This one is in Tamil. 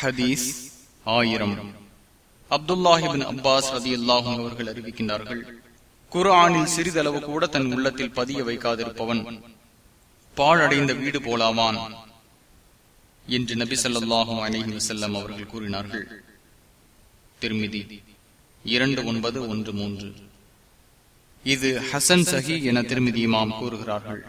ஹதீஸ் ஆயிரம். அப்துல்லாஹிபின் அப்பாஸ் ரதி அல்லாஹும் அவர்கள் அறிவிக்கின்றார்கள் குரானில் சிறிதளவு கூட தன் உள்ளத்தில் பதிய வைக்காதிருப்பவன் பாழடைந்த வீடு போலாவான் என்று நபி சொல்லாஹும் அலிஹி வசல்லம் அவர்கள் கூறினார்கள். திருமிதி இரண்டு ஒன்பது ஒன்று மூன்று. இது ஹசன் சஹி என திருமதி இமாம் கூறுகிறார்கள்.